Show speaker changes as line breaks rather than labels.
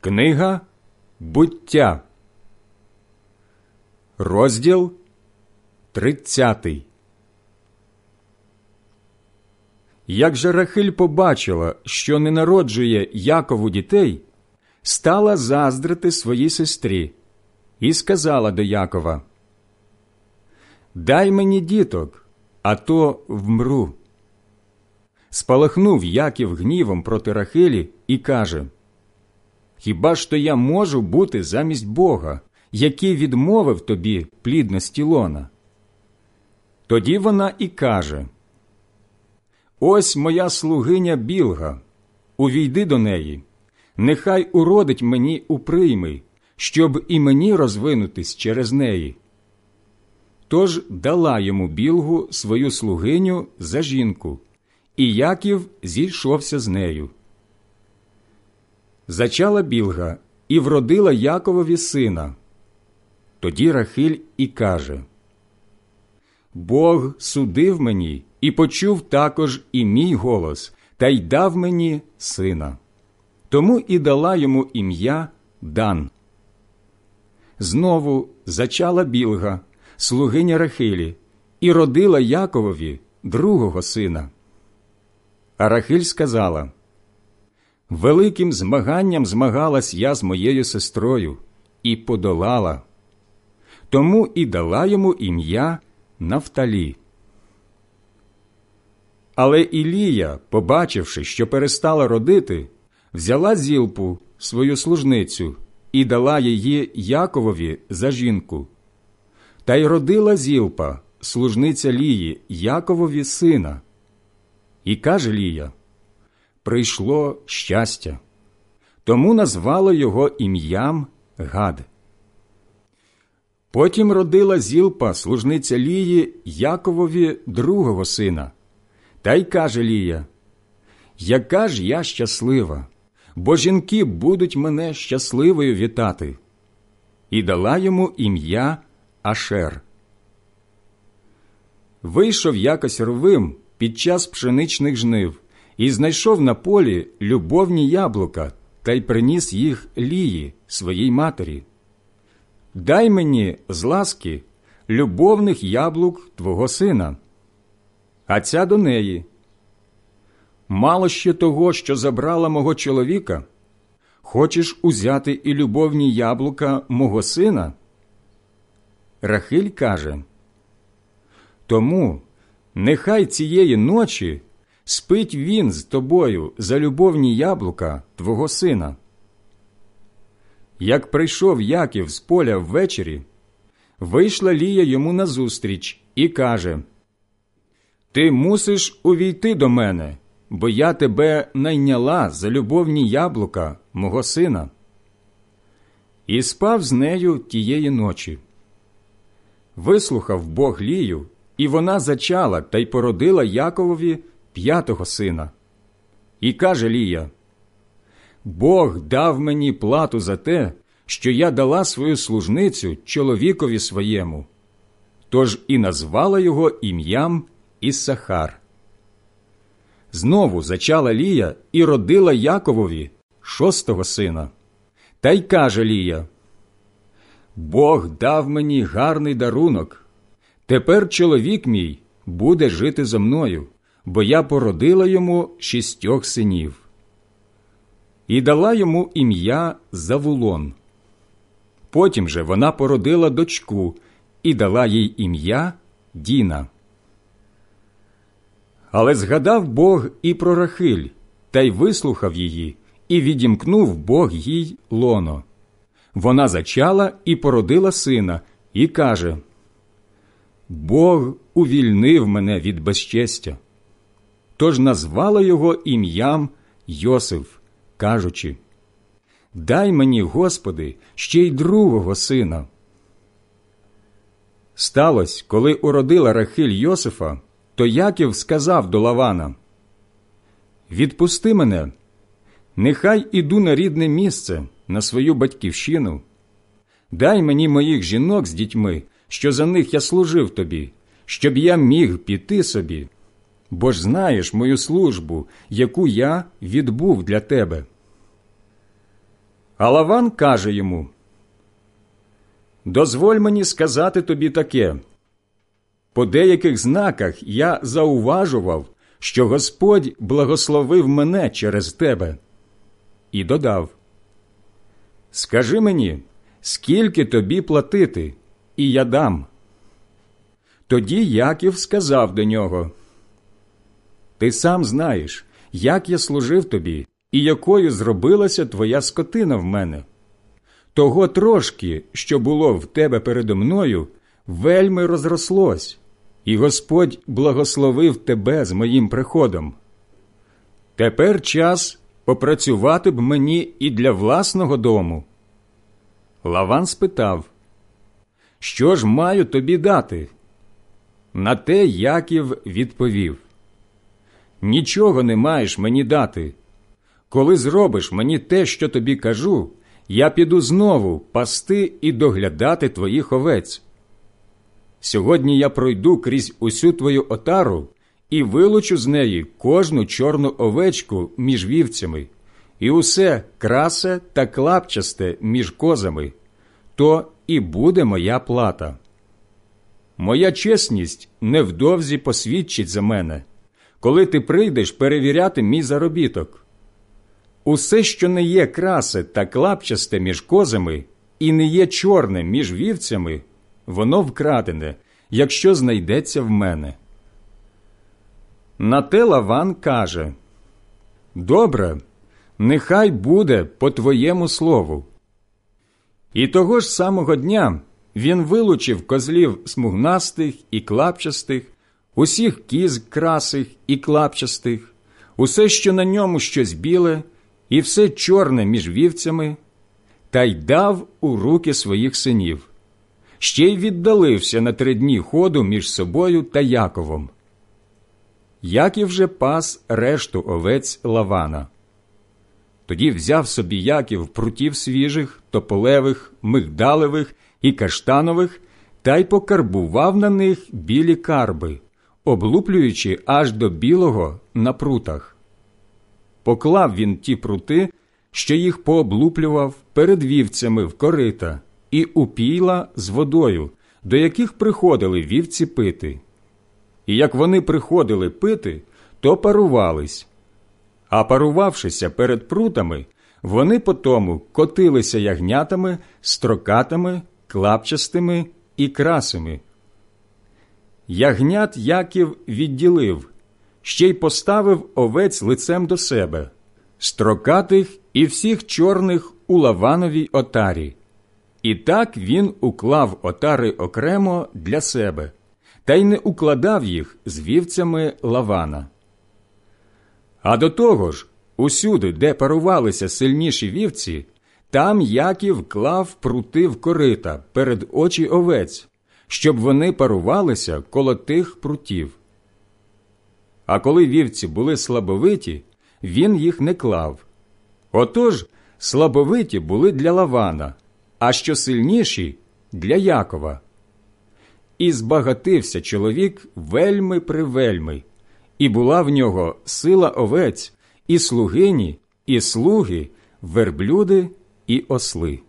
Книга буття, розділ 30 Як же Рахиль побачила, що не народжує Якову дітей, стала заздрити своїй сестрі і сказала до Якова Дай мені діток, а то вмру. Спалахнув Яків гнівом проти Рахилі і каже Хіба ж то я можу бути замість Бога, який відмовив тобі плідності лона? Тоді вона і каже Ось моя слугиня білга, увійди до неї, нехай уродить мені у прийми, щоб і мені розвинутись через неї. Тож дала йому білгу свою слугиню за жінку, і Яків зійшовся з нею. Зачала білга і вродила Яковові сина. Тоді Рахиль і каже Бог судив мені і почув також і мій голос, та й дав мені сина. Тому і дала йому ім'я Дан. Знову зачала білга, слугиня Рахилі, і родила Яковові другого сина. А Рахиль сказала Великим змаганням змагалась я з моєю сестрою і подолала. Тому і дала йому ім'я Нафталі. Але Ілія, побачивши, що перестала родити, взяла зілпу, свою служницю, і дала її Яковові за жінку. Та й родила зілпа, служниця Лії, Яковові сина. І каже Лія прийшло щастя, тому назвало його ім'ям Гад. Потім родила зілпа, служниця Лії, Яковові другого сина. Та й каже Лія, яка ж я щаслива, бо жінки будуть мене щасливою вітати. І дала йому ім'я Ашер. Вийшов якось рвим під час пшеничних жнив і знайшов на полі любовні яблука та й приніс їх лії своїй матері. Дай мені з ласки любовних яблук твого сина, а ця до неї. Мало ще того, що забрала мого чоловіка. Хочеш узяти і любовні яблука мого сина? Рахиль каже Тому нехай цієї ночі спить він з тобою за любовні яблука твого сина. Як прийшов Яків з поля ввечері, вийшла Лія йому назустріч і каже Ти мусиш увійти до мене, бо я тебе найняла за любовні яблука мого сина. І спав з нею тієї ночі. Вислухав Бог Лію, і вона зачала та й породила Яковові п'ятого сина. І каже Лія Бог дав мені плату за те, що я дала свою служницю чоловікові своєму, тож і назвала його ім'ям Іссахар. Знову зачала Лія і родила Яковові шостого сина. Та й каже Лія Бог дав мені гарний дарунок. Тепер чоловік мій буде жити зо мною бо я породила йому шістьох синів. І дала йому ім'я Завулон. Потім же вона породила дочку і дала їй ім'я Діна. Але згадав Бог і про Рахиль, та й вислухав її, і відімкнув Бог їй лоно. Вона зачала і породила сина, і каже Бог увільнив мене від безчестя тож назвала його ім'ям Йосиф, кажучи Дай мені, Господи, ще й другого сина. Сталося, коли уродила Рахиль Йосифа, то Яків сказав до Лавана Відпусти мене, нехай іду на рідне місце, на свою батьківщину. Дай мені моїх жінок з дітьми, що за них я служив тобі, щоб я міг піти собі бо ж знаєш мою службу, яку я відбув для тебе. А Лаван каже йому Дозволь мені сказати тобі таке. По деяких знаках я зауважував, що Господь благословив мене через тебе. І додав Скажи мені, скільки тобі платити, і я дам. Тоді Яків сказав до нього Ти сам знаєш, як я служив тобі, і якою зробилася твоя скотина в мене. Того трошки, що було в тебе передо мною, вельми розрослось, і Господь благословив тебе з моїм приходом. Тепер час попрацювати б мені і для власного дому. Лаван спитав, Що ж маю тобі дати? На те Яків відповів Нічого не маєш мені дати. Коли зробиш мені те, що тобі кажу, я піду знову пасти і доглядати твоїх овець. Сьогодні я пройду крізь усю твою отару і вилучу з неї кожну чорну овечку між вівцями, і усе красе та клапчасте між козами, то і буде моя плата. Моя чесність невдовзі посвідчить за мене, коли ти прийдеш перевіряти мій заробіток. Усе, що не є красе та клапчасте між козами, і не є чорне між вівцями, воно вкрадене, якщо знайдеться в мене. На те Лаван каже Добре, нехай буде по твоєму слову. І того ж самого дня він вилучив козлів смугнастих і клапчастих, усіх кіз красих і клапчастих, усе, що на ньому щось біле, і все чорне між вівцями, та й дав у руки своїх синів. Ще й віддалився на три дні ходу між собою та Яковом. Яків же пас решту овець Лавана. Тоді взяв собі Яків прутів свіжих, тополевих, мигдалевих і каштанових та й покарбував на них білі карби, облуплюючи аж до білого на прутах. Поклав він ті прути, що їх пооблуплював перед вівцями в корита і упійла з водою, до яких приходили вівці пити. І як вони приходили пити, то парувались. А парувавшися перед прутами, вони потому котилися ягнятами, строкатами, клапчастими і красими. Ягнят Яків відділив, ще й поставив овець лицем до себе, строкатих і всіх чорних у лавановій отарі. І так він уклав отари окремо для себе, та й не укладав їх з вівцями лавана. А до того ж, усюди, де парувалися сильніші вівці, там Яків клав прути в корита перед очі овець, щоб вони парувалися коло тих прутів. А коли вівці були слабовиті, він їх не клав. Отож, слабовиті були для Лавана, а що сильніші для Якова. І збагатився чоловік вельми привельми, і була в нього сила овець, і слугині, і слуги, верблюди і осли.